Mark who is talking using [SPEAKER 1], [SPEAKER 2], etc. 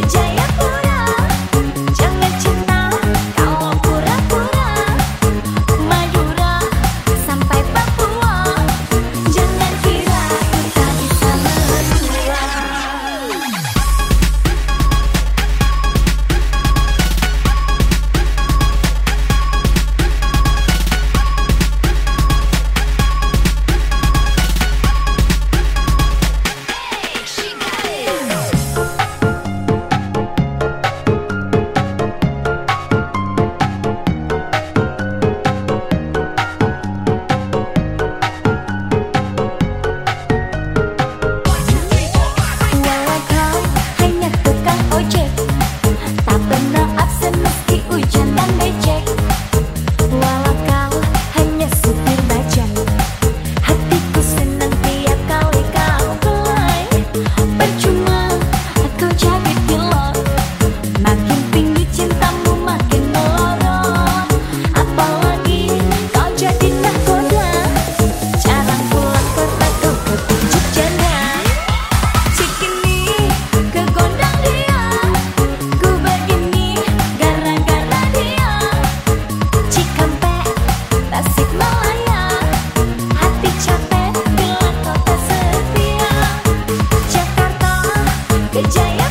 [SPEAKER 1] DJ Jaya.